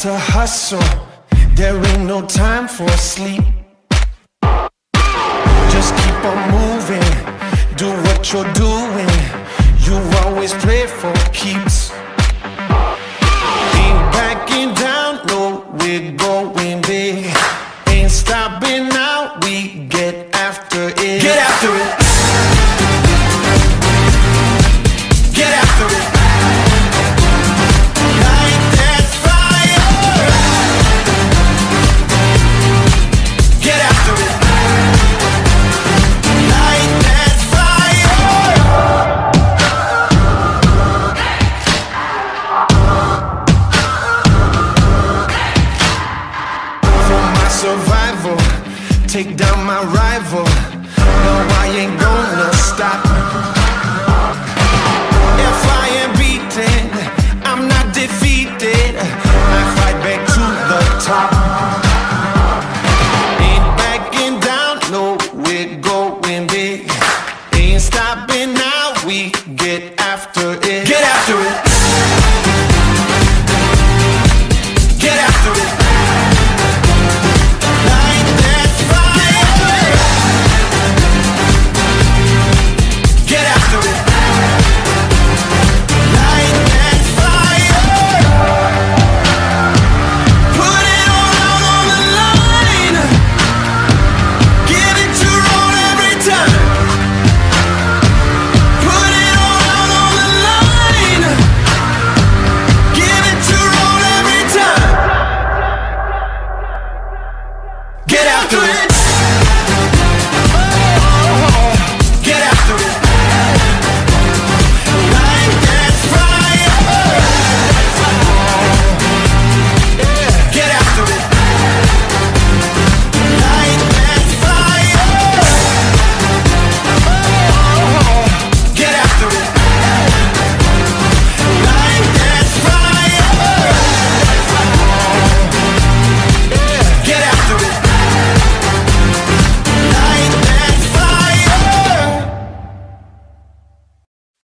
to hustle. There ain't no time for sleep. Just keep on moving. Do what you're doing. You always play for keeps. Ain't backing down, no, we're going big. Ain't stopping now, we get after it. Get after it. Survival, take down my rival. No, I ain't gonna